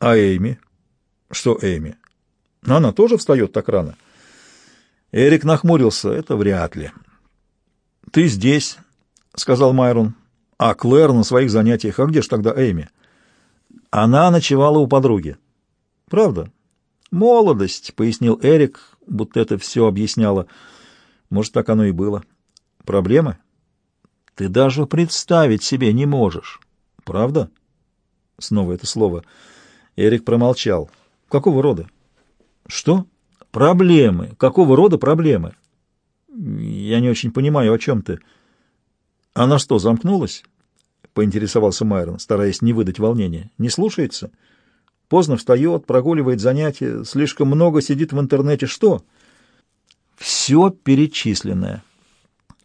А Эйми? Что Эйми? Она тоже встает так рано? Эрик нахмурился. Это вряд ли. Ты здесь, сказал Майрон. А Клэр на своих занятиях. А где ж тогда Эйми? Она ночевала у подруги. Правда? Молодость, пояснил Эрик, будто это все объясняло. Может, так оно и было. Проблемы? Ты даже представить себе не можешь. Правда? Снова это слово. Эрик промолчал. Какого рода? Что? Проблемы. Какого рода проблемы? Я не очень понимаю, о чем ты. Она что, замкнулась? Поинтересовался Майрон, стараясь не выдать волнения. Не слушается? Поздно встает, прогуливает занятия, слишком много сидит в интернете. Что? Все перечисленное.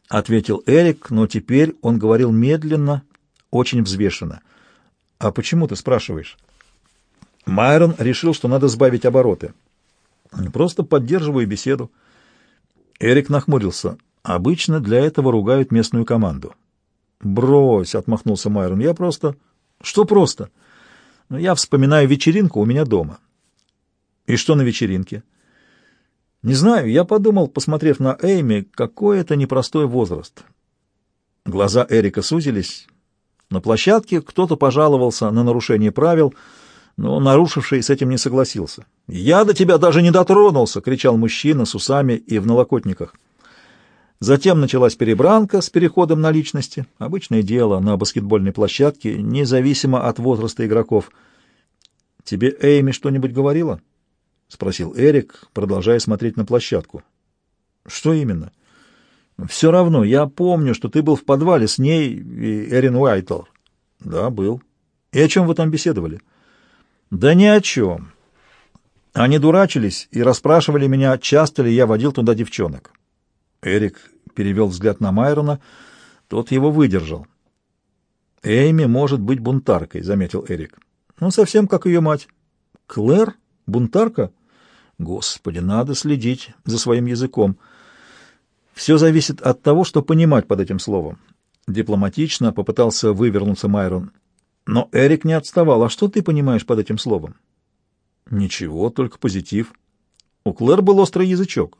— ответил Эрик, но теперь он говорил медленно, очень взвешенно. «А почему ты спрашиваешь?» Майрон решил, что надо сбавить обороты. «Просто поддерживаю беседу». Эрик нахмурился. «Обычно для этого ругают местную команду». «Брось», — отмахнулся Майрон, — «я просто...» «Что просто?» «Ну, я вспоминаю вечеринку у меня дома». «И что на вечеринке?» Не знаю, я подумал, посмотрев на Эйми, какой это непростой возраст. Глаза Эрика сузились. На площадке кто-то пожаловался на нарушение правил, но нарушивший с этим не согласился. «Я до тебя даже не дотронулся!» — кричал мужчина с усами и в налокотниках. Затем началась перебранка с переходом на личности. Обычное дело на баскетбольной площадке, независимо от возраста игроков. «Тебе Эйми что-нибудь говорила?» — спросил Эрик, продолжая смотреть на площадку. «Что именно?» «Все равно, я помню, что ты был в подвале с ней и Эрин Уайтл». «Да, был». «И о чем вы там беседовали?» «Да ни о чем». Они дурачились и расспрашивали меня, часто ли я водил туда девчонок. Эрик перевел взгляд на Майрона, тот его выдержал. «Эйми может быть бунтаркой», — заметил Эрик. «Ну, совсем как ее мать». «Клэр?» Бунтарка? Господи, надо следить за своим языком. Все зависит от того, что понимать под этим словом. Дипломатично попытался вывернуться Майрон. Но Эрик не отставал. А что ты понимаешь под этим словом? Ничего, только позитив. У Клэр был острый язычок.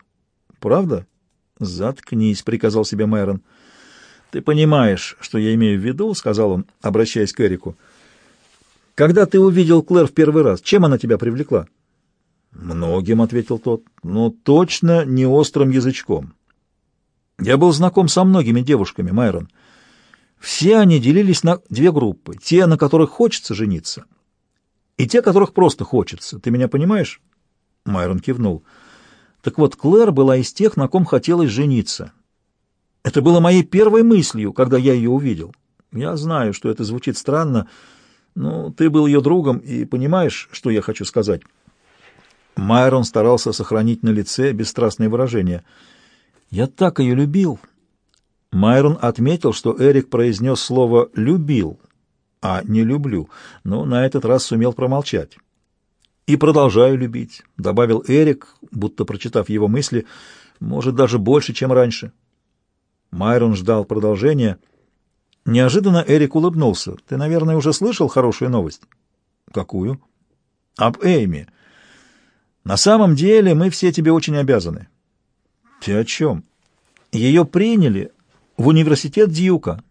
Правда? Заткнись, приказал себе Майрон. Ты понимаешь, что я имею в виду, сказал он, обращаясь к Эрику. Когда ты увидел Клэр в первый раз, чем она тебя привлекла? Многим, ответил тот, но точно не острым язычком. Я был знаком со многими девушками, Майрон. Все они делились на две группы: те, на которых хочется жениться, и те, которых просто хочется. Ты меня понимаешь? Майрон кивнул. Так вот, Клэр была из тех, на ком хотелось жениться. Это было моей первой мыслью, когда я ее увидел. Я знаю, что это звучит странно, ну, ты был ее другом и понимаешь, что я хочу сказать. Майрон старался сохранить на лице бесстрастное выражение. Я так ее любил. Майрон отметил, что Эрик произнес слово «любил», а не «люблю», но на этот раз сумел промолчать. «И продолжаю любить», — добавил Эрик, будто прочитав его мысли, может, даже больше, чем раньше. Майрон ждал продолжения — Неожиданно Эрик улыбнулся. «Ты, наверное, уже слышал хорошую новость?» «Какую?» «Об Эйми. На самом деле мы все тебе очень обязаны». «Ты о чем?» «Ее приняли в университет Дьюка».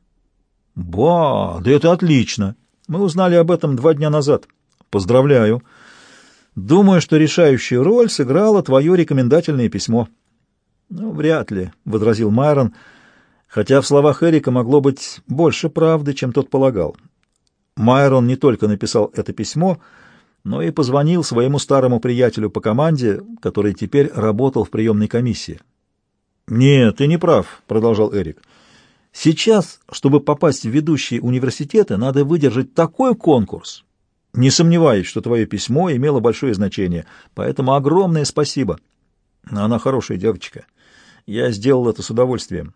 «Ба, да это отлично. Мы узнали об этом два дня назад. Поздравляю. Думаю, что решающую роль сыграло твое рекомендательное письмо». «Ну, вряд ли», — возразил Майрон, — хотя в словах Эрика могло быть больше правды, чем тот полагал. Майрон не только написал это письмо, но и позвонил своему старому приятелю по команде, который теперь работал в приемной комиссии. «Нет, ты не прав», — продолжал Эрик. «Сейчас, чтобы попасть в ведущие университеты, надо выдержать такой конкурс. Не сомневаюсь, что твое письмо имело большое значение, поэтому огромное спасибо. Она хорошая девочка. Я сделал это с удовольствием.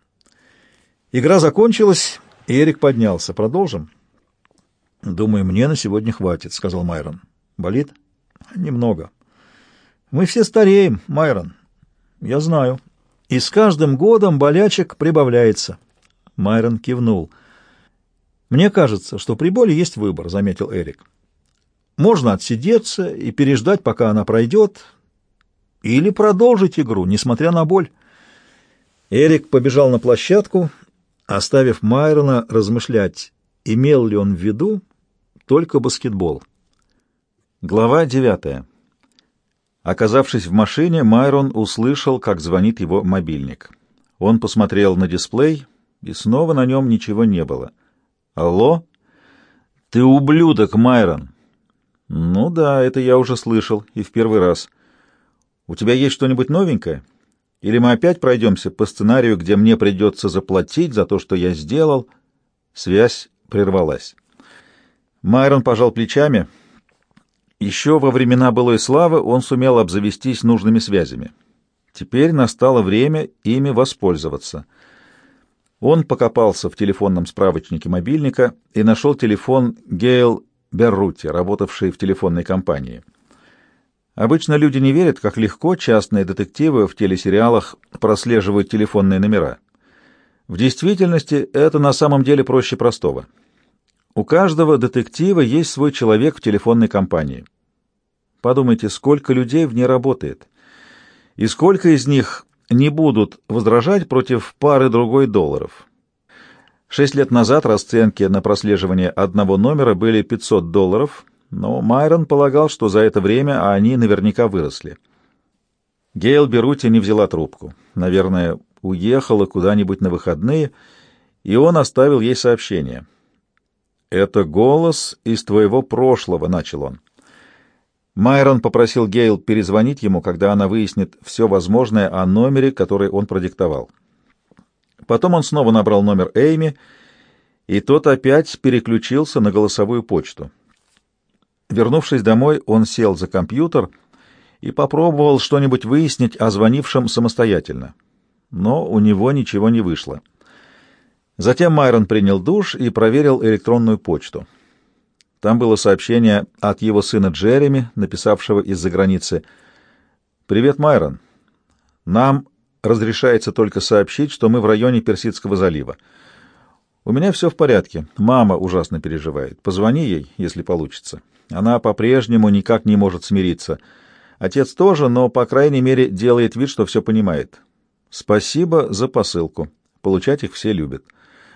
Игра закончилась, и Эрик поднялся. Продолжим? Думаю, мне на сегодня хватит, сказал Майрон. Болит? Немного. Мы все стареем, Майрон. Я знаю. И с каждым годом болячек прибавляется. Майрон кивнул. Мне кажется, что при боли есть выбор, заметил Эрик. Можно отсидеться и переждать, пока она пройдет, или продолжить игру, несмотря на боль. Эрик побежал на площадку, оставив Майрона размышлять, имел ли он в виду только баскетбол. Глава девятая. Оказавшись в машине, Майрон услышал, как звонит его мобильник. Он посмотрел на дисплей, и снова на нем ничего не было. «Алло? Ты ублюдок, Майрон!» «Ну да, это я уже слышал, и в первый раз. У тебя есть что-нибудь новенькое? Или мы опять пройдемся по сценарию, где мне придется заплатить за то, что я сделал?» Связь прервалась. Майрон пожал плечами. Еще во времена былой славы он сумел обзавестись нужными связями. Теперь настало время ими воспользоваться. Он покопался в телефонном справочнике мобильника и нашел телефон Гейл Беррути, работавший в телефонной компании. Обычно люди не верят, как легко частные детективы в телесериалах прослеживают телефонные номера. В действительности это на самом деле проще простого. У каждого детектива есть свой человек в телефонной компании. Подумайте, сколько людей в ней работает – и сколько из них не будут возражать против пары другой долларов. Шесть лет назад расценки на прослеживание одного номера были 500 долларов, но Майрон полагал, что за это время они наверняка выросли. Гейл Берути не взяла трубку. Наверное, уехала куда-нибудь на выходные, и он оставил ей сообщение. «Это голос из твоего прошлого», — начал он. Майрон попросил Гейл перезвонить ему, когда она выяснит все возможное о номере, который он продиктовал. Потом он снова набрал номер Эйми, и тот опять переключился на голосовую почту. Вернувшись домой, он сел за компьютер и попробовал что-нибудь выяснить о звонившем самостоятельно. Но у него ничего не вышло. Затем Майрон принял душ и проверил электронную почту. Там было сообщение от его сына Джереми, написавшего из-за границы. «Привет, Майрон. Нам разрешается только сообщить, что мы в районе Персидского залива. У меня все в порядке. Мама ужасно переживает. Позвони ей, если получится. Она по-прежнему никак не может смириться. Отец тоже, но, по крайней мере, делает вид, что все понимает. Спасибо за посылку. Получать их все любят».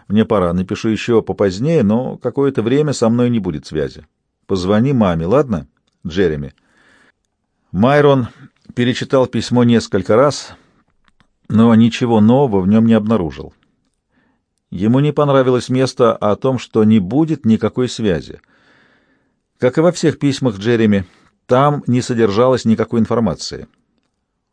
Мне пора, напишу еще попозднее, но какое-то время со мной не будет связи. Позвони маме, ладно, Джереми?» Майрон перечитал письмо несколько раз, но ничего нового в нем не обнаружил. Ему не понравилось место о том, что не будет никакой связи. Как и во всех письмах Джереми, там не содержалось никакой информации —